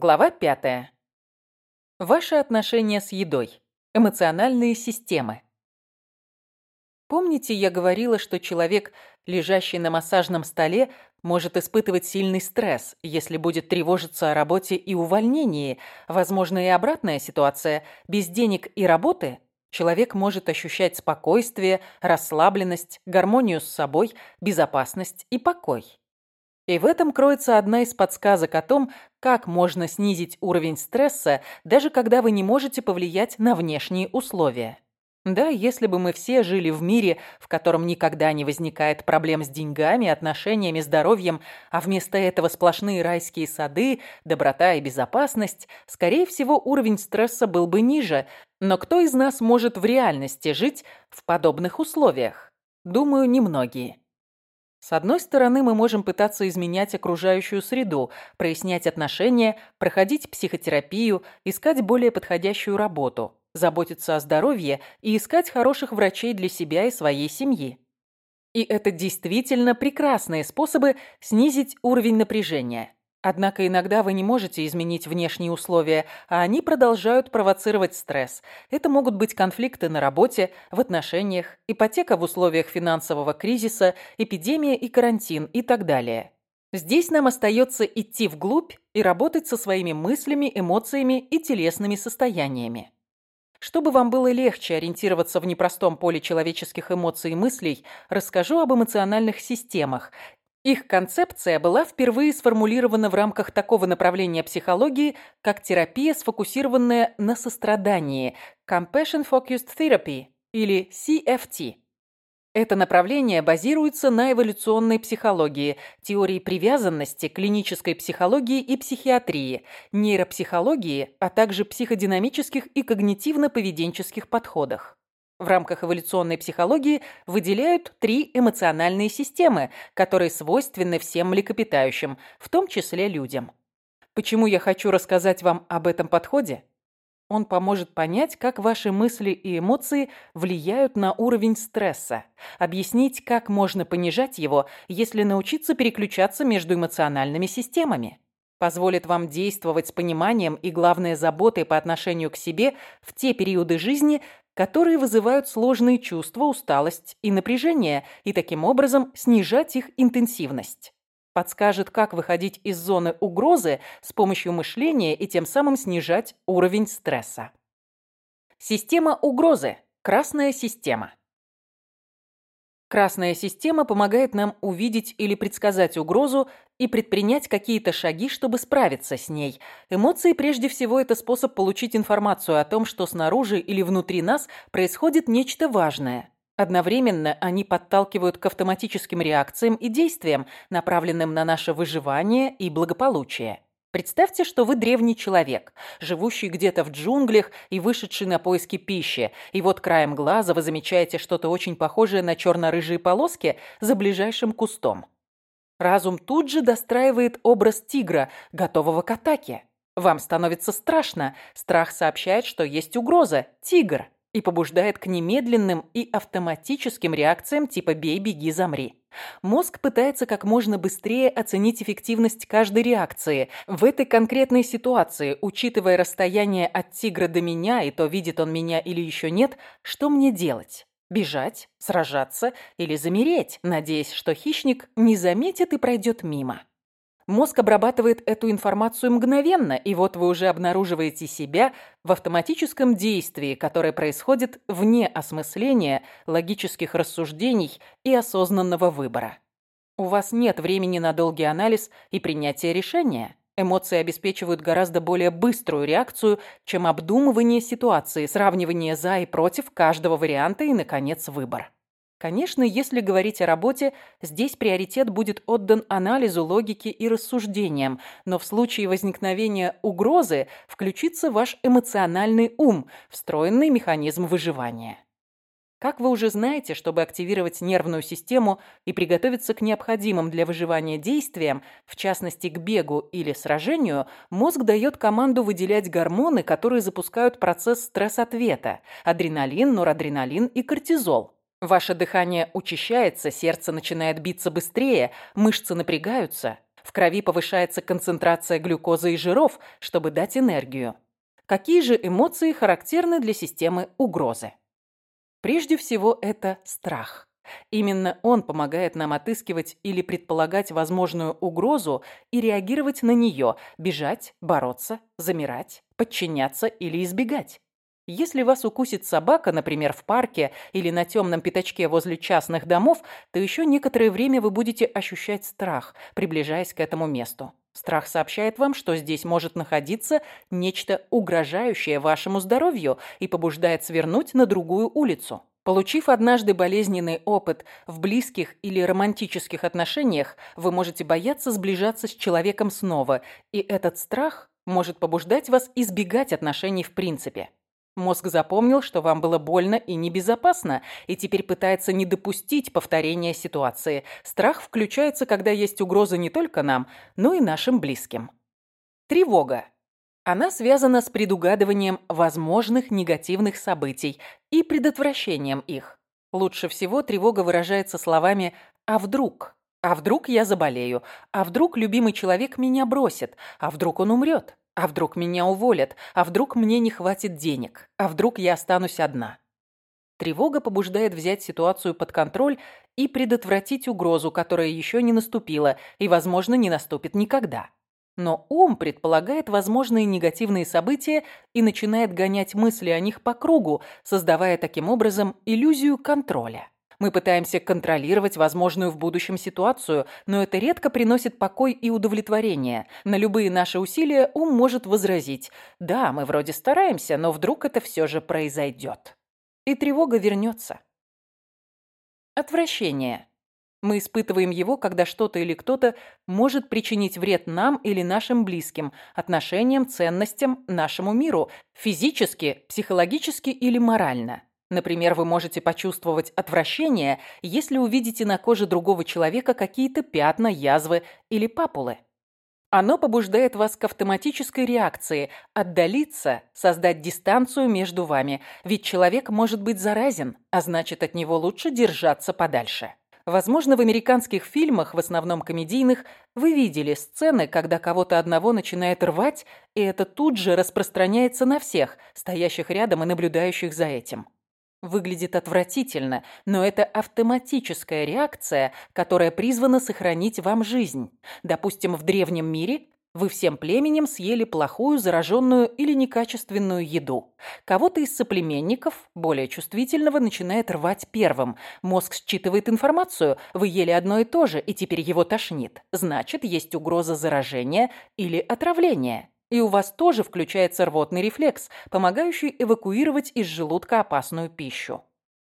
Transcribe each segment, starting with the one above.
Глава 5. Ваши отношения с едой. Эмоциональные системы. Помните, я говорила, что человек, лежащий на массажном столе, может испытывать сильный стресс, если будет тревожиться о работе и увольнении. Возможно, и обратная ситуация. Без денег и работы человек может ощущать спокойствие, расслабленность, гармонию с собой, безопасность и покой. И в этом кроется одна из подсказок о том, как можно снизить уровень стресса, даже когда вы не можете повлиять на внешние условия. Да, если бы мы все жили в мире, в котором никогда не возникает проблем с деньгами, отношениями, здоровьем, а вместо этого сплошные райские сады, доброта и безопасность, скорее всего, уровень стресса был бы ниже. Но кто из нас может в реальности жить в подобных условиях? Думаю, немногие. С одной стороны, мы можем пытаться изменять окружающую среду, прояснять отношения, проходить психотерапию, искать более подходящую работу, заботиться о здоровье и искать хороших врачей для себя и своей семьи. И это действительно прекрасные способы снизить уровень напряжения. Однако иногда вы не можете изменить внешние условия, а они продолжают провоцировать стресс. Это могут быть конфликты на работе, в отношениях, ипотека в условиях финансового кризиса, эпидемия и карантин и так далее. Здесь нам остается идти вглубь и работать со своими мыслями, эмоциями и телесными состояниями. Чтобы вам было легче ориентироваться в непростом поле человеческих эмоций и мыслей, расскажу об эмоциональных системах их концепция была впервые сформулирована в рамках такого направления психологии, как терапия, сфокусированная на сострадании – Compassion Focused Therapy или CFT. Это направление базируется на эволюционной психологии, теории привязанности, клинической психологии и психиатрии, нейропсихологии, а также психодинамических и когнитивно-поведенческих подходах. В рамках эволюционной психологии выделяют три эмоциональные системы, которые свойственны всем млекопитающим, в том числе людям. Почему я хочу рассказать вам об этом подходе? Он поможет понять, как ваши мысли и эмоции влияют на уровень стресса, объяснить, как можно понижать его, если научиться переключаться между эмоциональными системами. Позволит вам действовать с пониманием и, главное, заботой по отношению к себе в те периоды жизни, которые вызывают сложные чувства, усталость и напряжение, и таким образом снижать их интенсивность. Подскажет, как выходить из зоны угрозы с помощью мышления и тем самым снижать уровень стресса. Система угрозы. Красная система. Красная система помогает нам увидеть или предсказать угрозу и предпринять какие-то шаги, чтобы справиться с ней. Эмоции прежде всего это способ получить информацию о том, что снаружи или внутри нас происходит нечто важное. Одновременно они подталкивают к автоматическим реакциям и действиям, направленным на наше выживание и благополучие. Представьте, что вы древний человек, живущий где-то в джунглях и вышедший на поиски пищи, и вот краем глаза вы замечаете что-то очень похожее на черно-рыжие полоски за ближайшим кустом. Разум тут же достраивает образ тигра, готового к атаке. Вам становится страшно, страх сообщает, что есть угроза – тигр и побуждает к немедленным и автоматическим реакциям типа «бей, беги, замри». Мозг пытается как можно быстрее оценить эффективность каждой реакции. В этой конкретной ситуации, учитывая расстояние от тигра до меня и то, видит он меня или еще нет, что мне делать? Бежать, сражаться или замереть, надеясь, что хищник не заметит и пройдет мимо? Мозг обрабатывает эту информацию мгновенно, и вот вы уже обнаруживаете себя в автоматическом действии, которое происходит вне осмысления, логических рассуждений и осознанного выбора. У вас нет времени на долгий анализ и принятие решения. Эмоции обеспечивают гораздо более быструю реакцию, чем обдумывание ситуации, сравнивание за и против каждого варианта и, наконец, выбор. Конечно, если говорить о работе, здесь приоритет будет отдан анализу, логике и рассуждениям, но в случае возникновения угрозы включится ваш эмоциональный ум, встроенный механизм выживания. Как вы уже знаете, чтобы активировать нервную систему и приготовиться к необходимым для выживания действиям, в частности к бегу или сражению, мозг дает команду выделять гормоны, которые запускают процесс стресс-ответа – адреналин, норадреналин и кортизол. Ваше дыхание учащается, сердце начинает биться быстрее, мышцы напрягаются. В крови повышается концентрация глюкозы и жиров, чтобы дать энергию. Какие же эмоции характерны для системы угрозы? Прежде всего, это страх. Именно он помогает нам отыскивать или предполагать возможную угрозу и реагировать на нее, бежать, бороться, замирать, подчиняться или избегать. Если вас укусит собака, например, в парке или на темном пятачке возле частных домов, то еще некоторое время вы будете ощущать страх, приближаясь к этому месту. Страх сообщает вам, что здесь может находиться нечто угрожающее вашему здоровью и побуждает свернуть на другую улицу. Получив однажды болезненный опыт в близких или романтических отношениях, вы можете бояться сближаться с человеком снова, и этот страх может побуждать вас избегать отношений в принципе. Мозг запомнил, что вам было больно и небезопасно, и теперь пытается не допустить повторения ситуации. Страх включается, когда есть угроза не только нам, но и нашим близким. Тревога. Она связана с предугадыванием возможных негативных событий и предотвращением их. Лучше всего тревога выражается словами «а вдруг?», «а вдруг я заболею?», «а вдруг любимый человек меня бросит?», «а вдруг он умрет?», а вдруг меня уволят? А вдруг мне не хватит денег? А вдруг я останусь одна? Тревога побуждает взять ситуацию под контроль и предотвратить угрозу, которая еще не наступила и, возможно, не наступит никогда. Но ум предполагает возможные негативные события и начинает гонять мысли о них по кругу, создавая таким образом иллюзию контроля. Мы пытаемся контролировать возможную в будущем ситуацию, но это редко приносит покой и удовлетворение. На любые наши усилия ум может возразить «Да, мы вроде стараемся, но вдруг это все же произойдет». И тревога вернется. Отвращение. Мы испытываем его, когда что-то или кто-то может причинить вред нам или нашим близким, отношениям, ценностям, нашему миру, физически, психологически или морально. Например, вы можете почувствовать отвращение, если увидите на коже другого человека какие-то пятна, язвы или папулы. Оно побуждает вас к автоматической реакции – отдалиться, создать дистанцию между вами, ведь человек может быть заразен, а значит, от него лучше держаться подальше. Возможно, в американских фильмах, в основном комедийных, вы видели сцены, когда кого-то одного начинает рвать, и это тут же распространяется на всех, стоящих рядом и наблюдающих за этим. Выглядит отвратительно, но это автоматическая реакция, которая призвана сохранить вам жизнь. Допустим, в древнем мире вы всем племенем съели плохую, зараженную или некачественную еду. Кого-то из соплеменников, более чувствительного, начинает рвать первым. Мозг считывает информацию, вы ели одно и то же, и теперь его тошнит. Значит, есть угроза заражения или отравления. И у вас тоже включается рвотный рефлекс, помогающий эвакуировать из желудка опасную пищу.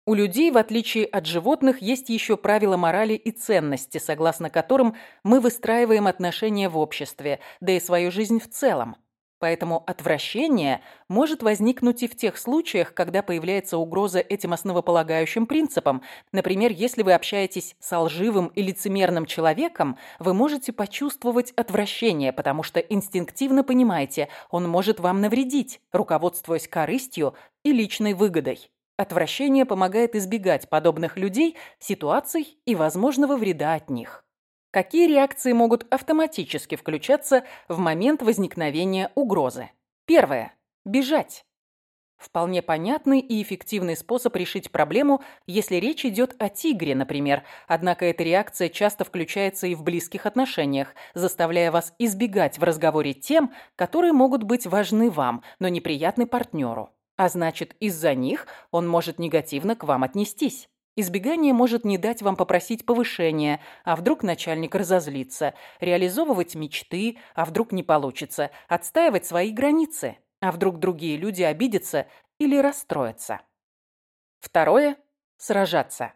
У людей, в отличие от животных, есть еще правила морали и ценности, согласно которым мы выстраиваем отношения в обществе, да и свою жизнь в целом. Поэтому отвращение может возникнуть и в тех случаях, когда появляется угроза этим основополагающим принципам. Например, если вы общаетесь с лживым и лицемерным человеком, вы можете почувствовать отвращение, потому что инстинктивно понимаете, он может вам навредить, руководствуясь корыстью и личной выгодой. Отвращение помогает избегать подобных людей, ситуаций и возможного вреда от них. Какие реакции могут автоматически включаться в момент возникновения угрозы? Первое. Бежать. Вполне понятный и эффективный способ решить проблему, если речь идет о тигре, например. Однако эта реакция часто включается и в близких отношениях, заставляя вас избегать в разговоре тем, которые могут быть важны вам, но неприятны партнеру. А значит, из-за них он может негативно к вам отнестись. Избегание может не дать вам попросить повышения, а вдруг начальник разозлится, реализовывать мечты, а вдруг не получится, отстаивать свои границы, а вдруг другие люди обидятся или расстроятся. Второе – сражаться.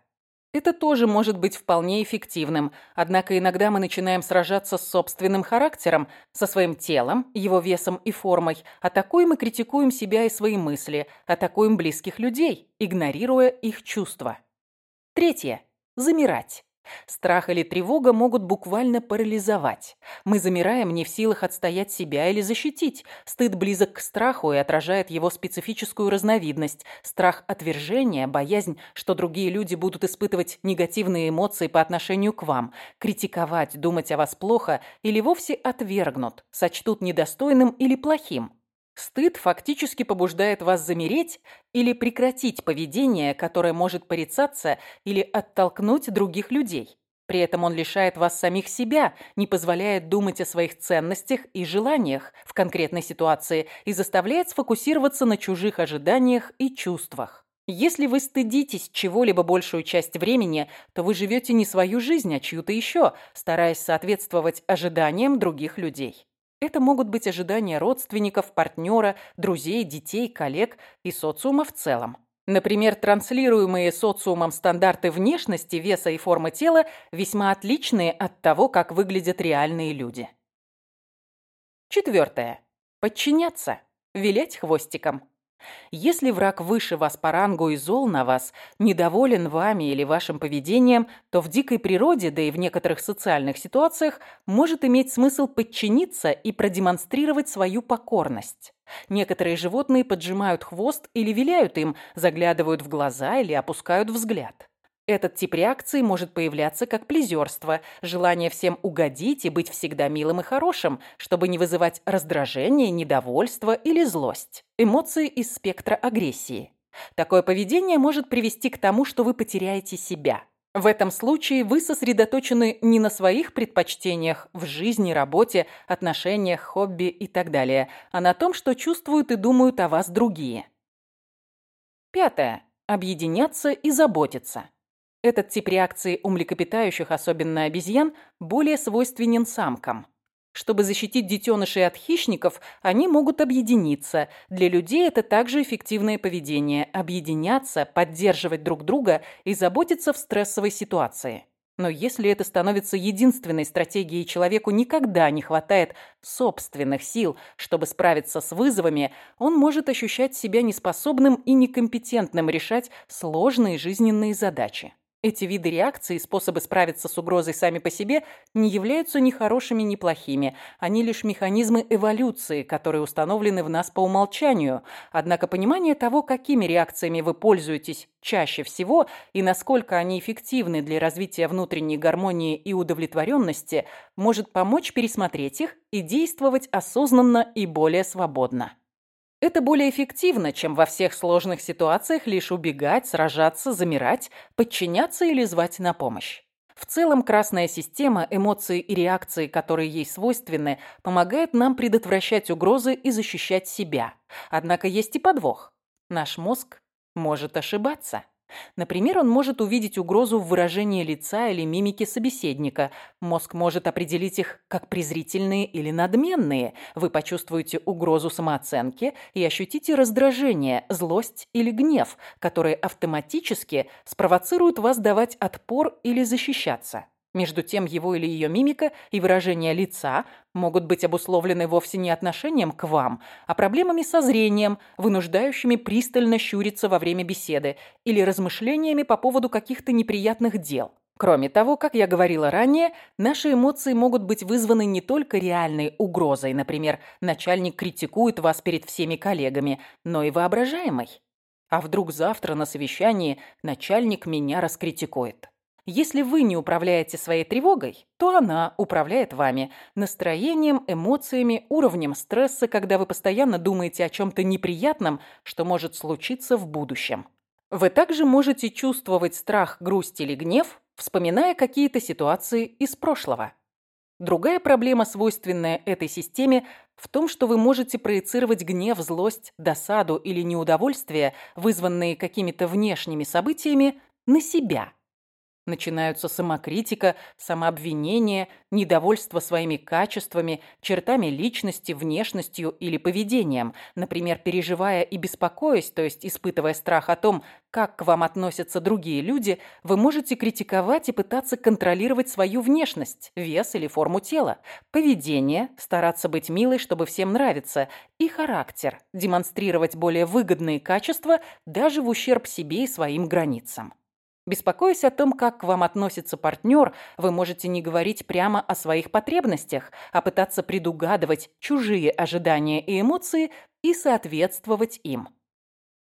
Это тоже может быть вполне эффективным, однако иногда мы начинаем сражаться с собственным характером, со своим телом, его весом и формой, атакуем и критикуем себя и свои мысли, атакуем близких людей, игнорируя их чувства. Третье. Замирать. Страх или тревога могут буквально парализовать. Мы замираем не в силах отстоять себя или защитить. Стыд близок к страху и отражает его специфическую разновидность. Страх отвержения, боязнь, что другие люди будут испытывать негативные эмоции по отношению к вам, критиковать, думать о вас плохо или вовсе отвергнут, сочтут недостойным или плохим. Стыд фактически побуждает вас замереть или прекратить поведение, которое может порицаться или оттолкнуть других людей. При этом он лишает вас самих себя, не позволяет думать о своих ценностях и желаниях в конкретной ситуации и заставляет сфокусироваться на чужих ожиданиях и чувствах. Если вы стыдитесь чего-либо большую часть времени, то вы живете не свою жизнь, а чью-то еще, стараясь соответствовать ожиданиям других людей. Это могут быть ожидания родственников, партнера, друзей, детей, коллег и социума в целом. Например, транслируемые социумом стандарты внешности, веса и формы тела весьма отличные от того, как выглядят реальные люди. Четвертое. Подчиняться. Вилять хвостиком. Если враг выше вас по рангу и зол на вас, недоволен вами или вашим поведением, то в дикой природе, да и в некоторых социальных ситуациях, может иметь смысл подчиниться и продемонстрировать свою покорность. Некоторые животные поджимают хвост или виляют им, заглядывают в глаза или опускают взгляд. Этот тип реакции может появляться как плезерство, желание всем угодить и быть всегда милым и хорошим, чтобы не вызывать раздражение, недовольство или злость. Эмоции из спектра агрессии. Такое поведение может привести к тому, что вы потеряете себя. В этом случае вы сосредоточены не на своих предпочтениях в жизни, работе, отношениях, хобби и так далее, а на том, что чувствуют и думают о вас другие. Пятое. Объединяться и заботиться. Этот тип реакции у млекопитающих, особенно обезьян, более свойственен самкам. Чтобы защитить детенышей от хищников, они могут объединиться. Для людей это также эффективное поведение – объединяться, поддерживать друг друга и заботиться в стрессовой ситуации. Но если это становится единственной стратегией, человеку никогда не хватает собственных сил, чтобы справиться с вызовами, он может ощущать себя неспособным и некомпетентным решать сложные жизненные задачи. Эти виды реакции способы справиться с угрозой сами по себе не являются ни хорошими, ни плохими. Они лишь механизмы эволюции, которые установлены в нас по умолчанию. Однако понимание того, какими реакциями вы пользуетесь чаще всего и насколько они эффективны для развития внутренней гармонии и удовлетворенности, может помочь пересмотреть их и действовать осознанно и более свободно. Это более эффективно, чем во всех сложных ситуациях лишь убегать, сражаться, замирать, подчиняться или звать на помощь. В целом, красная система, эмоции и реакции, которые ей свойственны, помогает нам предотвращать угрозы и защищать себя. Однако есть и подвох. Наш мозг может ошибаться. Например, он может увидеть угрозу в выражении лица или мимике собеседника. Мозг может определить их как презрительные или надменные. Вы почувствуете угрозу самооценки и ощутите раздражение, злость или гнев, которые автоматически спровоцируют вас давать отпор или защищаться. Между тем, его или ее мимика и выражение лица могут быть обусловлены вовсе не отношением к вам, а проблемами со зрением, вынуждающими пристально щуриться во время беседы, или размышлениями по поводу каких-то неприятных дел. Кроме того, как я говорила ранее, наши эмоции могут быть вызваны не только реальной угрозой, например, начальник критикует вас перед всеми коллегами, но и воображаемой. А вдруг завтра на совещании начальник меня раскритикует? Если вы не управляете своей тревогой, то она управляет вами настроением, эмоциями, уровнем стресса, когда вы постоянно думаете о чем-то неприятном, что может случиться в будущем. Вы также можете чувствовать страх, грусть или гнев, вспоминая какие-то ситуации из прошлого. Другая проблема, свойственная этой системе, в том, что вы можете проецировать гнев, злость, досаду или неудовольствие, вызванные какими-то внешними событиями, на себя – Начинаются самокритика, самообвинение, недовольство своими качествами, чертами личности, внешностью или поведением. Например, переживая и беспокоясь, то есть испытывая страх о том, как к вам относятся другие люди, вы можете критиковать и пытаться контролировать свою внешность, вес или форму тела, поведение, стараться быть милой, чтобы всем нравиться, и характер, демонстрировать более выгодные качества даже в ущерб себе и своим границам. Беспокоясь о том, как к вам относится партнер, вы можете не говорить прямо о своих потребностях, а пытаться предугадывать чужие ожидания и эмоции и соответствовать им.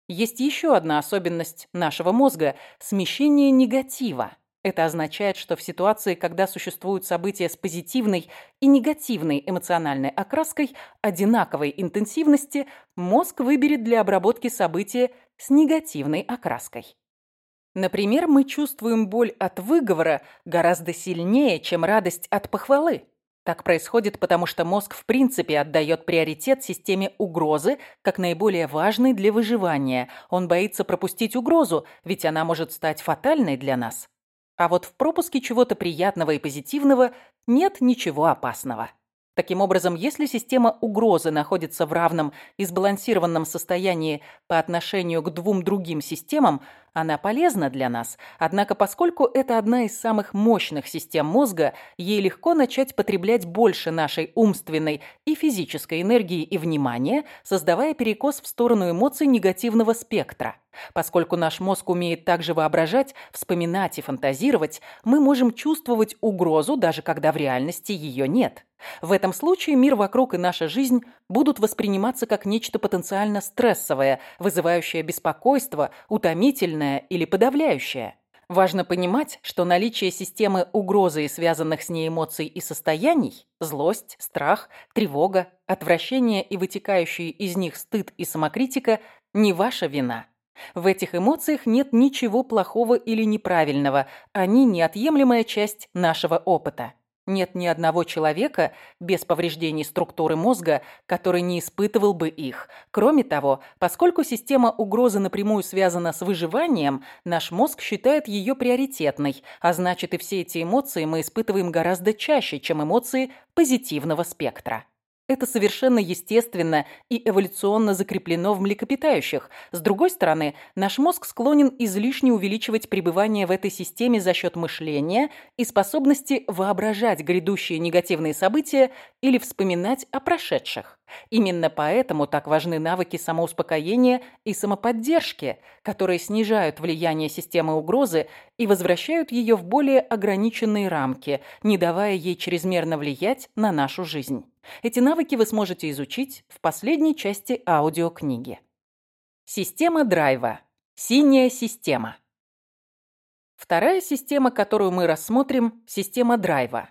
Есть еще одна особенность нашего мозга – смещение негатива. Это означает, что в ситуации, когда существуют события с позитивной и негативной эмоциональной окраской одинаковой интенсивности, мозг выберет для обработки события с негативной окраской. Например, мы чувствуем боль от выговора гораздо сильнее, чем радость от похвалы. Так происходит, потому что мозг в принципе отдает приоритет системе угрозы как наиболее важной для выживания. Он боится пропустить угрозу, ведь она может стать фатальной для нас. А вот в пропуске чего-то приятного и позитивного нет ничего опасного. Таким образом, если система угрозы находится в равном и сбалансированном состоянии по отношению к двум другим системам, она полезна для нас, однако поскольку это одна из самых мощных систем мозга, ей легко начать потреблять больше нашей умственной и физической энергии и внимания, создавая перекос в сторону эмоций негативного спектра. Поскольку наш мозг умеет также воображать, вспоминать и фантазировать, мы можем чувствовать угрозу, даже когда в реальности ее нет. В этом случае мир вокруг и наша жизнь будут восприниматься как нечто потенциально стрессовое, вызывающее беспокойство, утомительное или подавляющее. Важно понимать, что наличие системы угрозы и связанных с ней эмоций и состояний – злость, страх, тревога, отвращение и вытекающие из них стыд и самокритика – не ваша вина. В этих эмоциях нет ничего плохого или неправильного, они неотъемлемая часть нашего опыта. Нет ни одного человека без повреждений структуры мозга, который не испытывал бы их. Кроме того, поскольку система угрозы напрямую связана с выживанием, наш мозг считает ее приоритетной, а значит и все эти эмоции мы испытываем гораздо чаще, чем эмоции позитивного спектра. Это совершенно естественно и эволюционно закреплено в млекопитающих. С другой стороны, наш мозг склонен излишне увеличивать пребывание в этой системе за счет мышления и способности воображать грядущие негативные события или вспоминать о прошедших. Именно поэтому так важны навыки самоуспокоения и самоподдержки, которые снижают влияние системы угрозы и возвращают ее в более ограниченные рамки, не давая ей чрезмерно влиять на нашу жизнь. Эти навыки вы сможете изучить в последней части аудиокниги. Система драйва. Синяя система. Вторая система, которую мы рассмотрим – система драйва.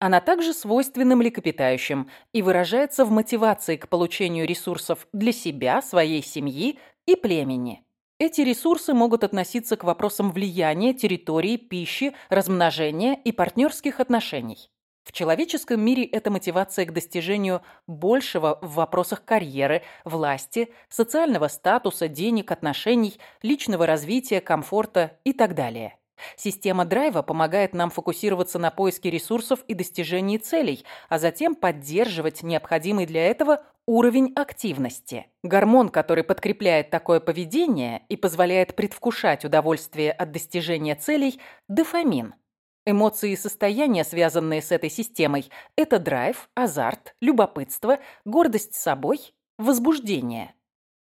Она также свойственна млекопитающим и выражается в мотивации к получению ресурсов для себя, своей семьи и племени. Эти ресурсы могут относиться к вопросам влияния, территории, пищи, размножения и партнерских отношений. В человеческом мире это мотивация к достижению большего в вопросах карьеры, власти, социального статуса, денег, отношений, личного развития, комфорта и так далее. Система драйва помогает нам фокусироваться на поиске ресурсов и достижении целей, а затем поддерживать необходимый для этого уровень активности. Гормон, который подкрепляет такое поведение и позволяет предвкушать удовольствие от достижения целей – дофамин. Эмоции и состояния, связанные с этой системой – это драйв, азарт, любопытство, гордость собой, возбуждение –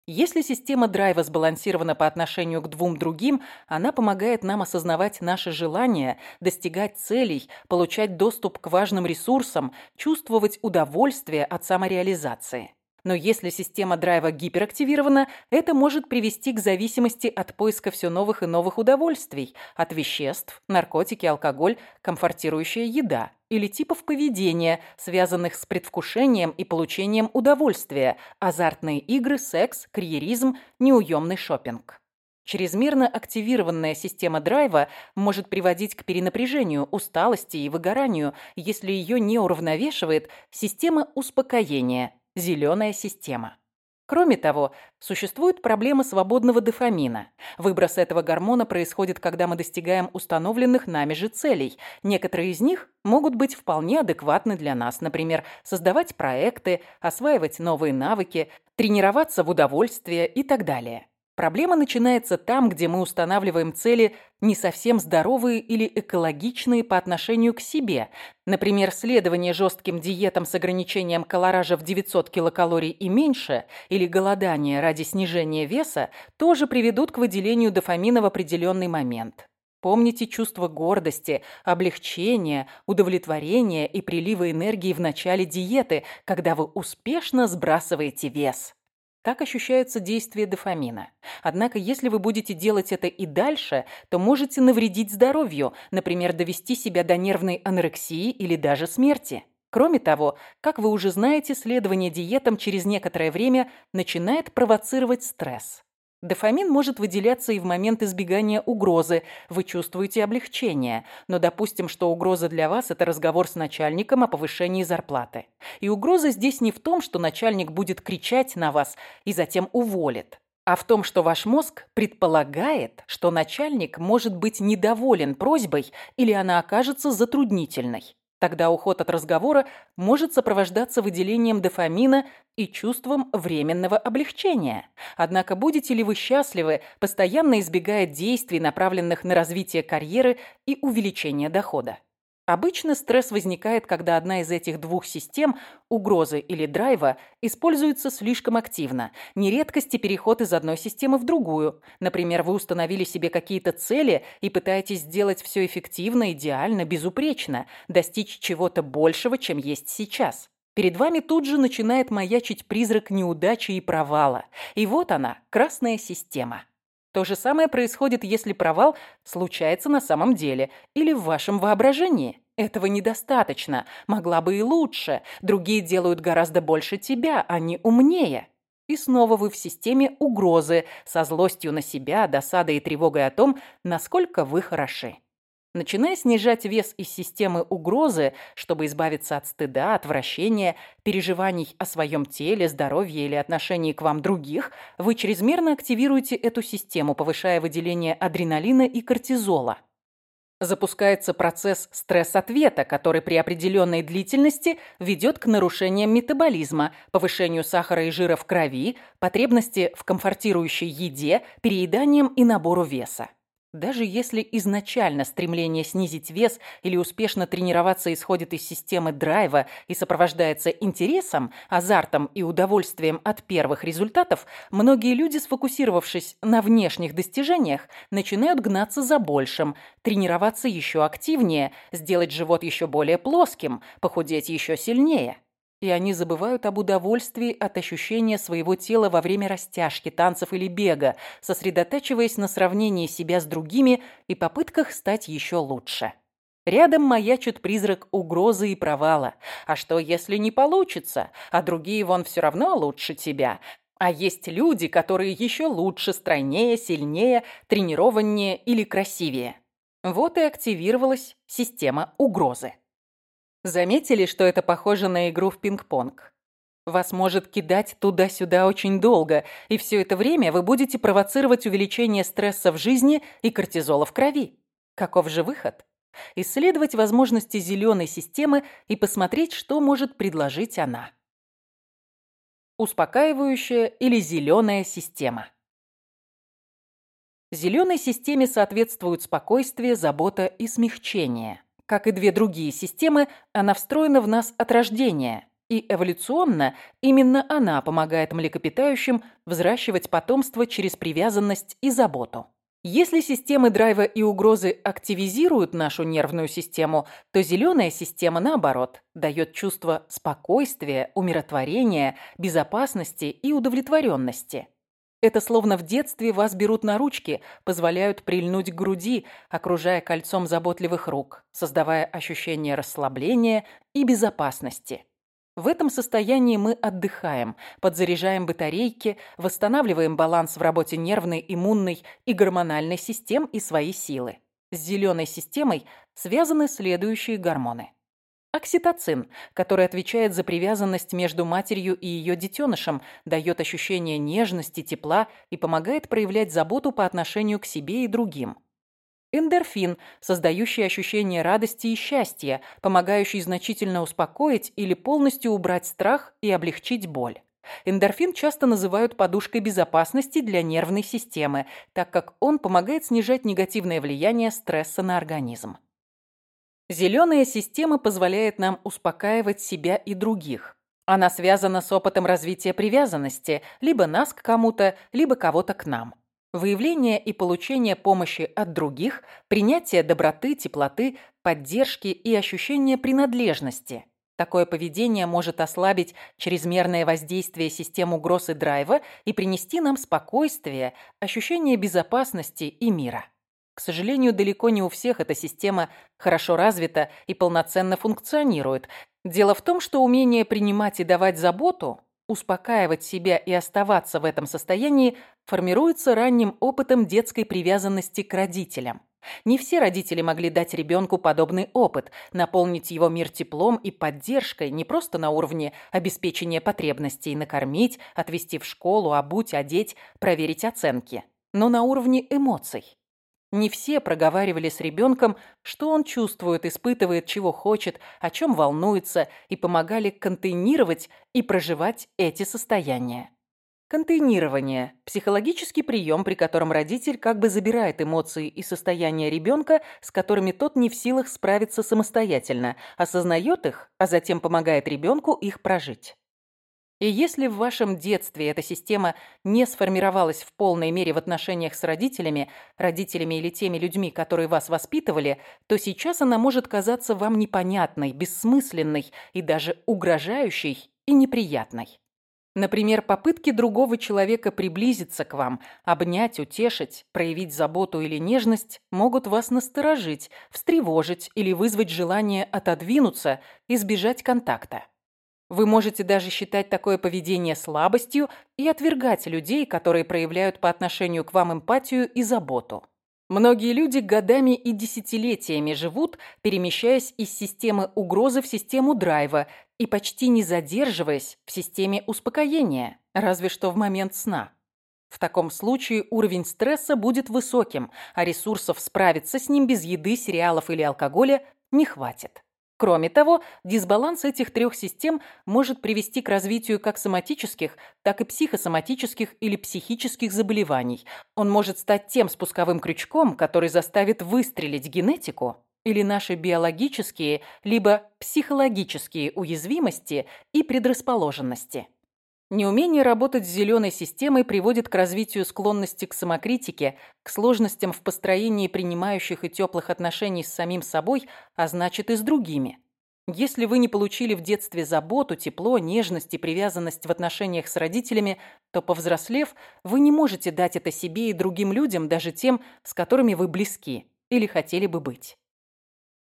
если система драйва сбалансирована по отношению к двум другим, она помогает нам осознавать наши желания, достигать целей, получать доступ к важным ресурсам, чувствовать удовольствие от самореализации. Но если система драйва гиперактивирована, это может привести к зависимости от поиска все новых и новых удовольствий, от веществ, наркотики, алкоголь, комфортирующая еда или типов поведения, связанных с предвкушением и получением удовольствия, азартные игры, секс, карьеризм, неуемный шопинг. Чрезмерно активированная система драйва может приводить к перенапряжению, усталости и выгоранию, если ее не уравновешивает система успокоения, зеленая система. Кроме того, существует проблема свободного дофамина. Выброс этого гормона происходит, когда мы достигаем установленных нами же целей. Некоторые из них могут быть вполне адекватны для нас, например, создавать проекты, осваивать новые навыки, тренироваться в удовольствие и так далее. Проблема начинается там, где мы устанавливаем цели не совсем здоровые или экологичные по отношению к себе. Например, следование жестким диетам с ограничением колоража в 900 килокалорий и меньше или голодание ради снижения веса тоже приведут к выделению дофамина в определенный момент. Помните чувство гордости, облегчения, удовлетворения и прилива энергии в начале диеты, когда вы успешно сбрасываете вес. Так ощущается действие дофамина. Однако, если вы будете делать это и дальше, то можете навредить здоровью, например, довести себя до нервной анорексии или даже смерти. Кроме того, как вы уже знаете, следование диетам через некоторое время начинает провоцировать стресс. Дофамин может выделяться и в момент избегания угрозы. Вы чувствуете облегчение. Но допустим, что угроза для вас – это разговор с начальником о повышении зарплаты. И угроза здесь не в том, что начальник будет кричать на вас и затем уволит а в том, что ваш мозг предполагает, что начальник может быть недоволен просьбой или она окажется затруднительной. Тогда уход от разговора может сопровождаться выделением дофамина и чувством временного облегчения. Однако будете ли вы счастливы, постоянно избегая действий, направленных на развитие карьеры и увеличение дохода? Обычно стресс возникает, когда одна из этих двух систем, угрозы или драйва, используется слишком активно. Нередкости переход из одной системы в другую. Например, вы установили себе какие-то цели и пытаетесь сделать все эффективно, идеально, безупречно, достичь чего-то большего, чем есть сейчас. Перед вами тут же начинает маячить призрак неудачи и провала. И вот она, красная система. То же самое происходит, если провал случается на самом деле или в вашем воображении. Этого недостаточно, могла бы и лучше. Другие делают гораздо больше тебя, они умнее. И снова вы в системе угрозы, со злостью на себя, досадой и тревогой о том, насколько вы хороши. Начиная снижать вес из системы угрозы, чтобы избавиться от стыда, отвращения, переживаний о своем теле, здоровье или отношении к вам других, вы чрезмерно активируете эту систему, повышая выделение адреналина и кортизола. Запускается процесс стресс-ответа, который при определенной длительности ведет к нарушениям метаболизма, повышению сахара и жира в крови, потребности в комфортирующей еде, перееданием и набору веса. Даже если изначально стремление снизить вес или успешно тренироваться исходит из системы драйва и сопровождается интересом, азартом и удовольствием от первых результатов, многие люди, сфокусировавшись на внешних достижениях, начинают гнаться за большим, тренироваться еще активнее, сделать живот еще более плоским, похудеть еще сильнее. И они забывают об удовольствии от ощущения своего тела во время растяжки, танцев или бега, сосредотачиваясь на сравнении себя с другими и попытках стать еще лучше. Рядом маячит призрак угрозы и провала. А что, если не получится? А другие вон все равно лучше тебя. А есть люди, которые еще лучше, стройнее, сильнее, тренированнее или красивее. Вот и активировалась система угрозы. Заметили, что это похоже на игру в пинг-понг? Вас может кидать туда-сюда очень долго, и все это время вы будете провоцировать увеличение стресса в жизни и кортизола в крови. Каков же выход? Исследовать возможности зеленой системы и посмотреть, что может предложить она. Успокаивающая или зеленая система. Зеленой системе соответствуют спокойствие, забота и смягчение. Как и две другие системы, она встроена в нас от рождения, и эволюционно именно она помогает млекопитающим взращивать потомство через привязанность и заботу. Если системы драйва и угрозы активизируют нашу нервную систему, то зеленая система, наоборот, дает чувство спокойствия, умиротворения, безопасности и удовлетворенности. Это словно в детстве вас берут на ручки, позволяют прильнуть к груди, окружая кольцом заботливых рук, создавая ощущение расслабления и безопасности. В этом состоянии мы отдыхаем, подзаряжаем батарейки, восстанавливаем баланс в работе нервной, иммунной и гормональной систем и свои силы. С зеленой системой связаны следующие гормоны. Окситоцин, который отвечает за привязанность между матерью и ее детенышем, дает ощущение нежности, тепла и помогает проявлять заботу по отношению к себе и другим. Эндорфин, создающий ощущение радости и счастья, помогающий значительно успокоить или полностью убрать страх и облегчить боль. Эндорфин часто называют подушкой безопасности для нервной системы, так как он помогает снижать негативное влияние стресса на организм. Зеленая система позволяет нам успокаивать себя и других. Она связана с опытом развития привязанности, либо нас к кому-то, либо кого-то к нам. выявление и получение помощи от других, принятие доброты, теплоты, поддержки и ощущение принадлежности. Такое поведение может ослабить чрезмерное воздействие систем угроз и драйва и принести нам спокойствие, ощущение безопасности и мира. К сожалению, далеко не у всех эта система хорошо развита и полноценно функционирует. Дело в том, что умение принимать и давать заботу Успокаивать себя и оставаться в этом состоянии формируется ранним опытом детской привязанности к родителям. Не все родители могли дать ребенку подобный опыт, наполнить его мир теплом и поддержкой не просто на уровне обеспечения потребностей, накормить, отвезти в школу, обуть, одеть, проверить оценки, но на уровне эмоций. Не все проговаривали с ребенком, что он чувствует, испытывает, чего хочет, о чем волнуется, и помогали контейнировать и проживать эти состояния. Контейнирование – психологический прием, при котором родитель как бы забирает эмоции и состояния ребенка, с которыми тот не в силах справиться самостоятельно, осознает их, а затем помогает ребенку их прожить. И если в вашем детстве эта система не сформировалась в полной мере в отношениях с родителями, родителями или теми людьми, которые вас воспитывали, то сейчас она может казаться вам непонятной, бессмысленной и даже угрожающей и неприятной. Например, попытки другого человека приблизиться к вам, обнять, утешить, проявить заботу или нежность могут вас насторожить, встревожить или вызвать желание отодвинуться, избежать контакта. Вы можете даже считать такое поведение слабостью и отвергать людей, которые проявляют по отношению к вам эмпатию и заботу. Многие люди годами и десятилетиями живут, перемещаясь из системы угрозы в систему драйва и почти не задерживаясь в системе успокоения, разве что в момент сна. В таком случае уровень стресса будет высоким, а ресурсов справиться с ним без еды, сериалов или алкоголя не хватит. Кроме того, дисбаланс этих трех систем может привести к развитию как соматических, так и психосоматических или психических заболеваний. Он может стать тем спусковым крючком, который заставит выстрелить генетику или наши биологические, либо психологические уязвимости и предрасположенности. Неумение работать с зеленой системой приводит к развитию склонности к самокритике, к сложностям в построении принимающих и теплых отношений с самим собой, а значит и с другими. Если вы не получили в детстве заботу, тепло, нежность и привязанность в отношениях с родителями, то, повзрослев, вы не можете дать это себе и другим людям, даже тем, с которыми вы близки или хотели бы быть.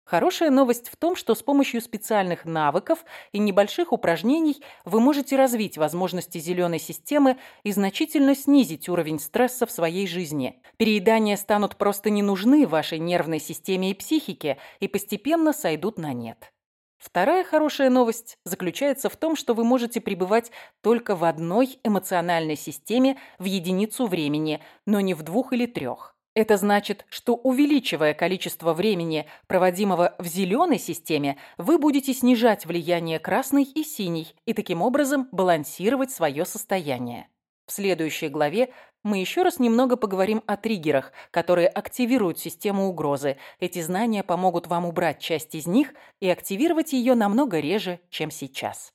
Хорошая новость в том, что с помощью специальных навыков и небольших упражнений вы можете развить возможности зеленой системы и значительно снизить уровень стресса в своей жизни. Переедания станут просто не нужны вашей нервной системе и психике и постепенно сойдут на нет. Вторая хорошая новость заключается в том, что вы можете пребывать только в одной эмоциональной системе в единицу времени, но не в двух или трех. Это значит, что увеличивая количество времени, проводимого в зеленой системе, вы будете снижать влияние красной и синей и таким образом балансировать свое состояние. В следующей главе мы еще раз немного поговорим о триггерах, которые активируют систему угрозы. Эти знания помогут вам убрать часть из них и активировать ее намного реже, чем сейчас.